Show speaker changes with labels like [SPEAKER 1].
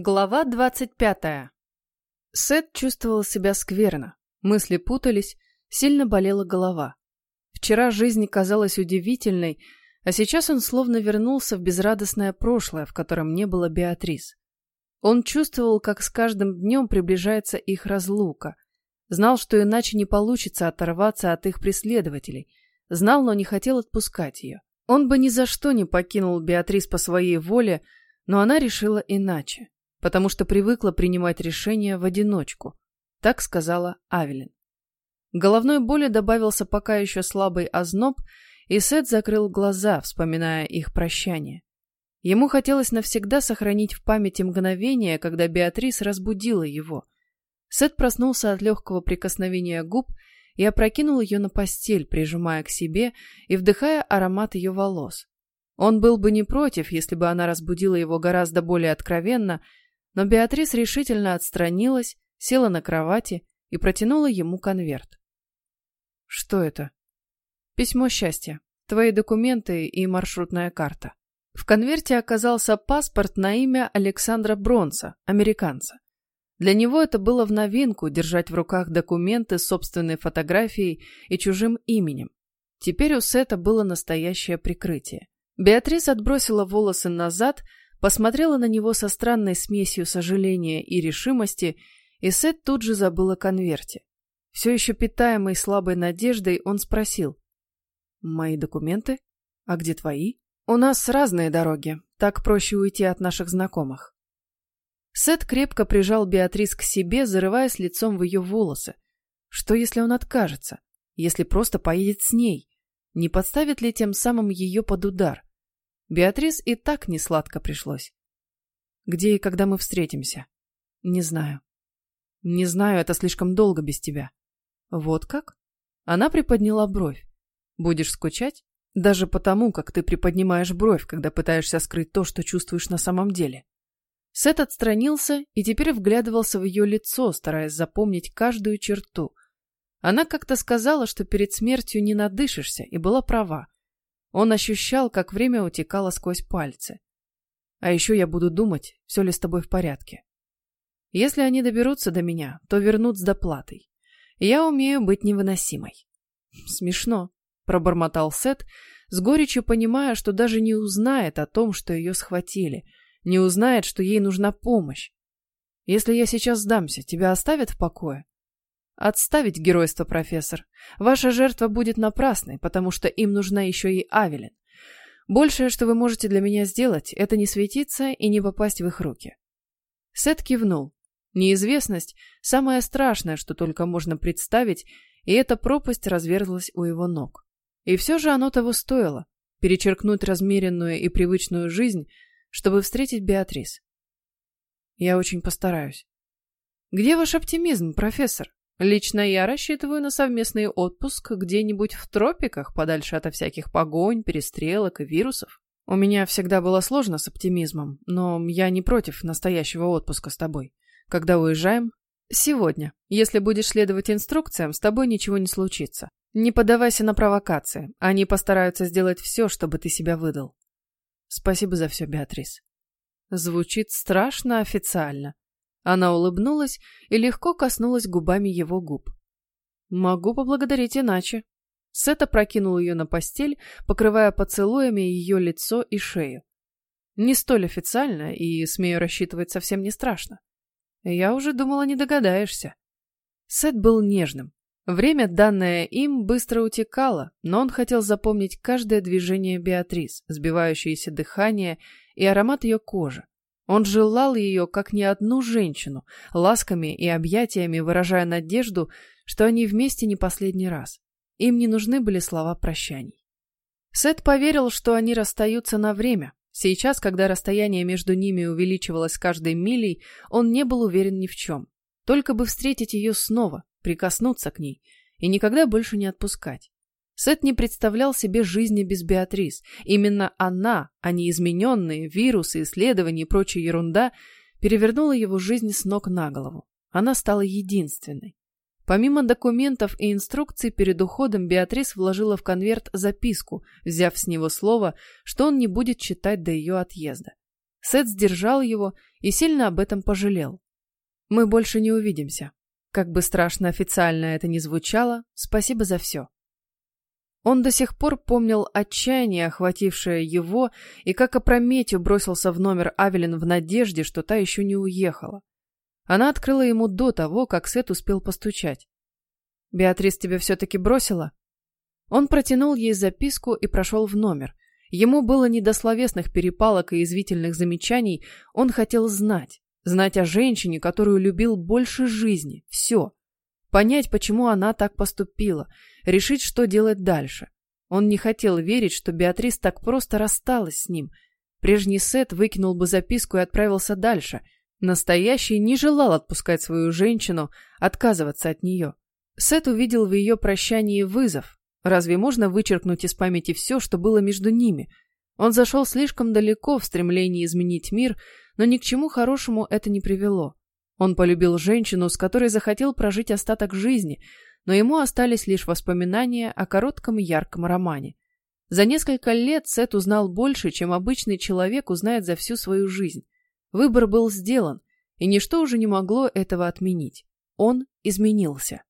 [SPEAKER 1] Глава двадцать пятая. Сет чувствовал себя скверно. Мысли путались, сильно болела голова. Вчера жизнь казалась удивительной, а сейчас он словно вернулся в безрадостное прошлое, в котором не было Беатрис. Он чувствовал, как с каждым днем приближается их разлука. Знал, что иначе не получится оторваться от их преследователей. Знал, но не хотел отпускать ее. Он бы ни за что не покинул Беатрис по своей воле, но она решила иначе потому что привыкла принимать решения в одиночку. Так сказала Авелин. Головной боли добавился пока еще слабый озноб, и Сет закрыл глаза, вспоминая их прощание. Ему хотелось навсегда сохранить в памяти мгновение, когда Беатрис разбудила его. Сет проснулся от легкого прикосновения губ и опрокинул ее на постель, прижимая к себе и вдыхая аромат ее волос. Он был бы не против, если бы она разбудила его гораздо более откровенно, но Беатрис решительно отстранилась, села на кровати и протянула ему конверт. «Что это?» «Письмо счастья. Твои документы и маршрутная карта». В конверте оказался паспорт на имя Александра Бронса, американца. Для него это было в новинку держать в руках документы с собственной фотографией и чужим именем. Теперь у Сета было настоящее прикрытие. Беатрис отбросила волосы назад, посмотрела на него со странной смесью сожаления и решимости, и Сет тут же забыл о конверте. Все еще питаемый слабой надеждой, он спросил. «Мои документы? А где твои? У нас разные дороги, так проще уйти от наших знакомых». Сет крепко прижал Беатрис к себе, зарываясь лицом в ее волосы. Что, если он откажется? Если просто поедет с ней? Не подставит ли тем самым ее под удар? Беатрис и так не сладко пришлось. Где и когда мы встретимся? Не знаю. Не знаю, это слишком долго без тебя. Вот как? Она приподняла бровь. Будешь скучать? Даже потому, как ты приподнимаешь бровь, когда пытаешься скрыть то, что чувствуешь на самом деле. Сет отстранился и теперь вглядывался в ее лицо, стараясь запомнить каждую черту. Она как-то сказала, что перед смертью не надышишься, и была права. Он ощущал, как время утекало сквозь пальцы. А еще я буду думать, все ли с тобой в порядке. Если они доберутся до меня, то вернут с доплатой. Я умею быть невыносимой. Смешно, пробормотал Сет, с горечью понимая, что даже не узнает о том, что ее схватили, не узнает, что ей нужна помощь. Если я сейчас сдамся, тебя оставят в покое? Отставить геройство, профессор. Ваша жертва будет напрасной, потому что им нужна еще и Авелин. Большее, что вы можете для меня сделать, это не светиться и не попасть в их руки. Сет кивнул. Неизвестность – самое страшное, что только можно представить, и эта пропасть разверзлась у его ног. И все же оно того стоило – перечеркнуть размеренную и привычную жизнь, чтобы встретить Беатрис. Я очень постараюсь. Где ваш оптимизм, профессор? Лично я рассчитываю на совместный отпуск где-нибудь в тропиках, подальше от всяких погонь, перестрелок и вирусов. У меня всегда было сложно с оптимизмом, но я не против настоящего отпуска с тобой. Когда уезжаем? Сегодня. Если будешь следовать инструкциям, с тобой ничего не случится. Не поддавайся на провокации. Они постараются сделать все, чтобы ты себя выдал. Спасибо за все, Беатрис. Звучит страшно официально. Она улыбнулась и легко коснулась губами его губ. «Могу поблагодарить иначе». Сета прокинул ее на постель, покрывая поцелуями ее лицо и шею. Не столь официально и, смею рассчитывать, совсем не страшно. Я уже думала, не догадаешься. Сет был нежным. Время, данное им, быстро утекало, но он хотел запомнить каждое движение Беатрис, сбивающееся дыхание и аромат ее кожи. Он желал ее, как ни одну женщину, ласками и объятиями выражая надежду, что они вместе не последний раз. Им не нужны были слова прощаний. Сет поверил, что они расстаются на время. Сейчас, когда расстояние между ними увеличивалось каждой милей, он не был уверен ни в чем. Только бы встретить ее снова, прикоснуться к ней и никогда больше не отпускать. Сет не представлял себе жизни без Беатрис. Именно она, а не измененные, вирусы, исследования и прочая ерунда, перевернула его жизнь с ног на голову. Она стала единственной. Помимо документов и инструкций, перед уходом Беатрис вложила в конверт записку, взяв с него слово, что он не будет читать до ее отъезда. Сет сдержал его и сильно об этом пожалел. Мы больше не увидимся. Как бы страшно официально это ни звучало, спасибо за все. Он до сих пор помнил отчаяние, охватившее его, и как опрометью бросился в номер Авелин в надежде, что та еще не уехала. Она открыла ему до того, как Сет успел постучать. «Беатрис тебя все-таки бросила?» Он протянул ей записку и прошел в номер. Ему было не до словесных перепалок и извительных замечаний, он хотел знать. Знать о женщине, которую любил больше жизни. Все. Понять, почему она так поступила. Решить, что делать дальше. Он не хотел верить, что Беатрис так просто рассталась с ним. Прежний Сет выкинул бы записку и отправился дальше – Настоящий не желал отпускать свою женщину, отказываться от нее. Сет увидел в ее прощании вызов. Разве можно вычеркнуть из памяти все, что было между ними? Он зашел слишком далеко в стремлении изменить мир, но ни к чему хорошему это не привело. Он полюбил женщину, с которой захотел прожить остаток жизни, но ему остались лишь воспоминания о коротком ярком романе. За несколько лет Сет узнал больше, чем обычный человек узнает за всю свою жизнь. Выбор был сделан, и ничто уже не могло этого отменить. Он изменился.